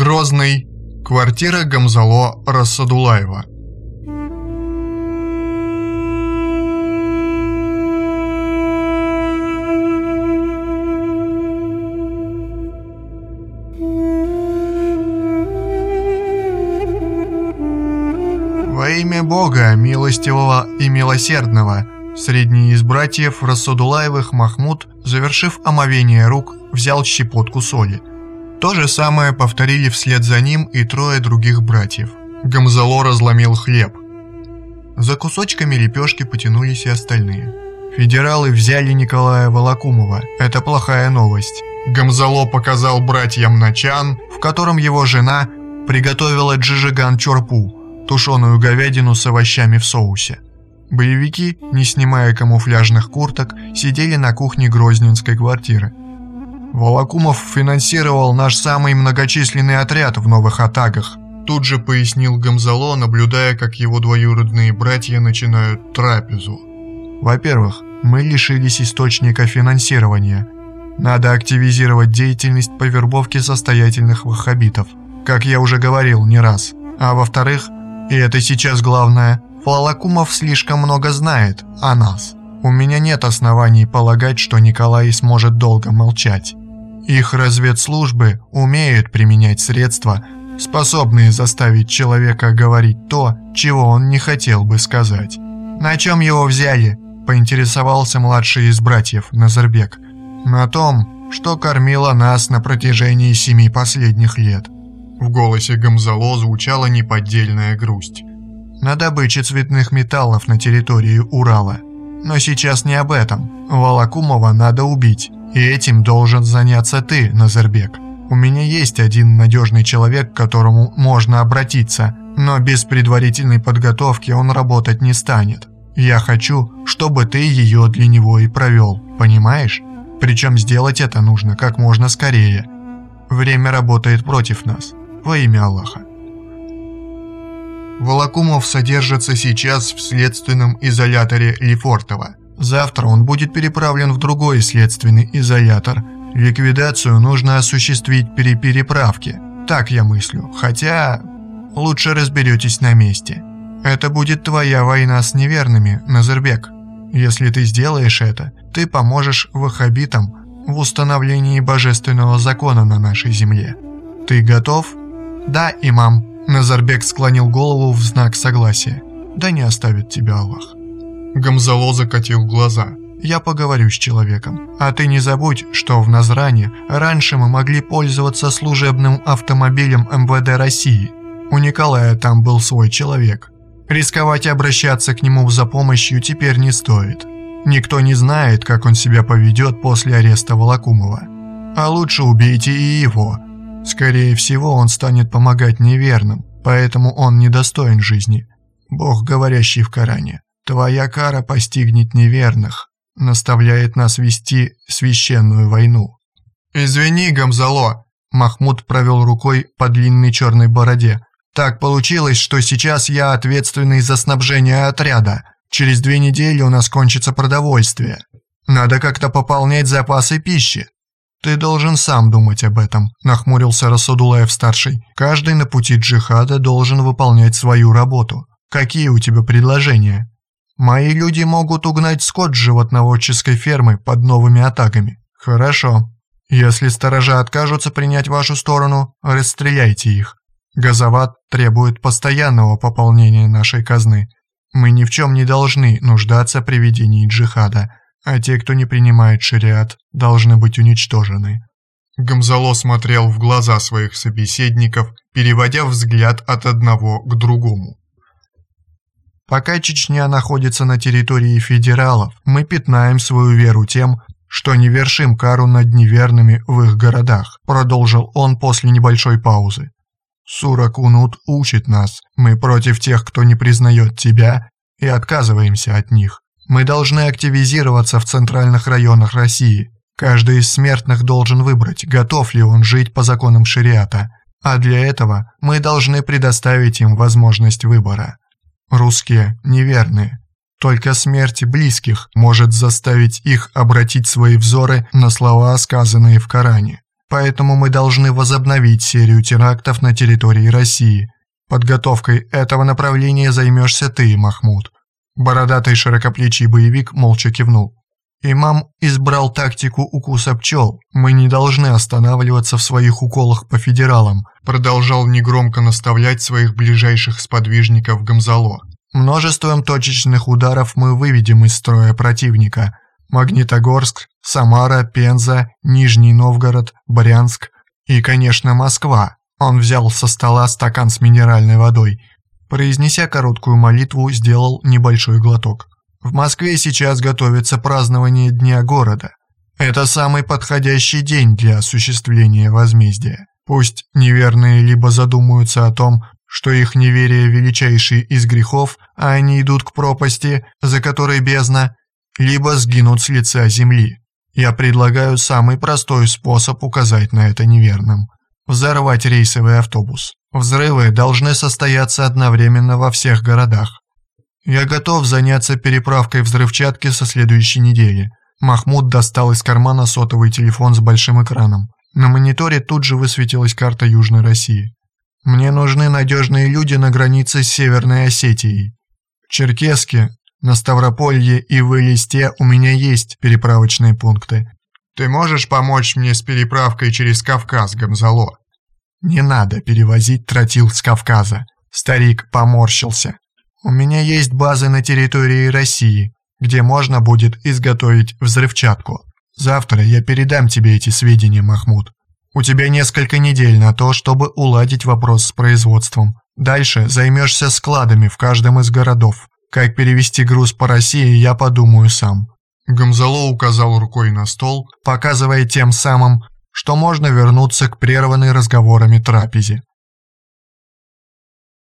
Грозный. Квартира Гамзало Рассадулаева. Во имя Бога, милостивого и милосердного, средний из братьев Рассадулаевых Махмуд, завершив омовение рук, взял щепотку соли – то же самое повторили вслед за ним и трое других братьев. Гамзало разломил хлеб. За кусочками лепешки потянулись и остальные. Федералы взяли Николая Волокумова. Это плохая новость. Гамзало показал братьям начан, в котором его жена приготовила джижиган чорпу, тушеную говядину с овощами в соусе. Боевики, не снимая камуфляжных курток, сидели на кухне грозненской квартиры. Волокумов финансировал наш самый многочисленный отряд в новых атаках. Тут же пояснил Гамзало, наблюдая, как его двоюродные братья начинают трапезу. Во-первых, мы лишились источника финансирования. Надо активизировать деятельность по вербовке состоятельных ваххабитов, как я уже говорил не раз. А во-вторых, и это сейчас главное, Волокумов слишком много знает о нас. У меня нет оснований полагать, что Николай сможет долго молчать. Их разведслужбы умеют применять средства, способные заставить человека говорить то, чего он не хотел бы сказать. «На чем его взяли?» – поинтересовался младший из братьев Назарбек. «На том, что кормило нас на протяжении семи последних лет». В голосе Гамзало звучала неподдельная грусть. «На добыче цветных металлов на территории Урала. Но сейчас не об этом. Волокумова надо убить. И этим должен заняться ты, Назарбек. У меня есть один надежный человек, к которому можно обратиться, но без предварительной подготовки он работать не станет. Я хочу, чтобы ты ее для него и провел, понимаешь? Причем сделать это нужно как можно скорее. Время работает против нас. Во имя Аллаха. Волокумов содержится сейчас в следственном изоляторе Лефортово. Завтра он будет переправлен в другой следственный изолятор. Ликвидацию нужно осуществить при переправке. Так я мыслю. Хотя... Лучше разберетесь на месте. Это будет твоя война с неверными, Назарбек. Если ты сделаешь это, ты поможешь ваххабитам в установлении божественного закона на нашей земле. Ты готов? Да, имам. Назарбек склонил голову в знак согласия. Да не оставит тебя Аллах. Гамзало закатил глаза. «Я поговорю с человеком. А ты не забудь, что в Назране раньше мы могли пользоваться служебным автомобилем МВД России. У Николая там был свой человек. Рисковать обращаться к нему за помощью теперь не стоит. Никто не знает, как он себя поведет после ареста Волокумова. А лучше убейте и его. Скорее всего, он станет помогать неверным, поэтому он недостоин жизни. Бог, говорящий в Коране. Твоя кара постигнет неверных, наставляет нас вести священную войну. Извини, Гамзало, Махмуд провел рукой по длинной черной бороде. Так получилось, что сейчас я ответственный за снабжение отряда. Через две недели у нас кончится продовольствие. Надо как-то пополнять запасы пищи. Ты должен сам думать об этом, нахмурился Расудулаев-старший. Каждый на пути джихада должен выполнять свою работу. Какие у тебя предложения? Мои люди могут угнать скот животноводческой фермы под новыми атаками. Хорошо. Если сторожа откажутся принять вашу сторону, расстреляйте их. Газоват требует постоянного пополнения нашей казны. Мы ни в чем не должны нуждаться при ведении джихада, а те, кто не принимает шариат, должны быть уничтожены. Гамзало смотрел в глаза своих собеседников, переводя взгляд от одного к другому. Пока Чечня находится на территории федералов, мы пятнаем свою веру тем, что не вершим кару над неверными в их городах», продолжил он после небольшой паузы. «Сура Кунут учит нас, мы против тех, кто не признает тебя, и отказываемся от них. Мы должны активизироваться в центральных районах России. Каждый из смертных должен выбрать, готов ли он жить по законам шариата, а для этого мы должны предоставить им возможность выбора. Русские неверные. Только смерть близких может заставить их обратить свои взоры на слова, сказанные в Коране. Поэтому мы должны возобновить серию терактов на территории России. Подготовкой этого направления займешься ты, Махмуд. Бородатый широкоплечий боевик молча кивнул. Имам избрал тактику укуса пчел. Мы не должны останавливаться в своих уколах по федералам, продолжал негромко наставлять своих ближайших сподвижников Гамзало. Множеством точечных ударов мы выведем из строя противника. Магнитогорск, Самара, Пенза, Нижний Новгород, Брянск и, конечно, Москва. Он взял со стола стакан с минеральной водой. Произнеся короткую молитву, сделал небольшой глоток. В Москве сейчас готовится празднование Дня города. Это самый подходящий день для осуществления возмездия. Пусть неверные либо задумаются о том, что их неверие величайший из грехов, а они идут к пропасти, за которой бездна, либо сгинут с лица земли. Я предлагаю самый простой способ указать на это неверным. Взорвать рейсовый автобус. Взрывы должны состояться одновременно во всех городах. Я готов заняться переправкой взрывчатки со следующей недели. Махмуд достал из кармана сотовый телефон с большим экраном. На мониторе тут же высветилась карта Южной России. Мне нужны надежные люди на границе с Северной Осетией. В Черкеске, на Ставрополье и в Элисте у меня есть переправочные пункты. Ты можешь помочь мне с переправкой через Кавказ, Гамзало? Не надо перевозить тротил с Кавказа. Старик поморщился. У меня есть базы на территории России, где можно будет изготовить взрывчатку. Завтра я передам тебе эти сведения, Махмуд. У тебя несколько недель на то, чтобы уладить вопрос с производством. Дальше займешься складами в каждом из городов. Как перевести груз по России, я подумаю сам». Гамзало указал рукой на стол, показывая тем самым, что можно вернуться к прерванной разговорами трапезе.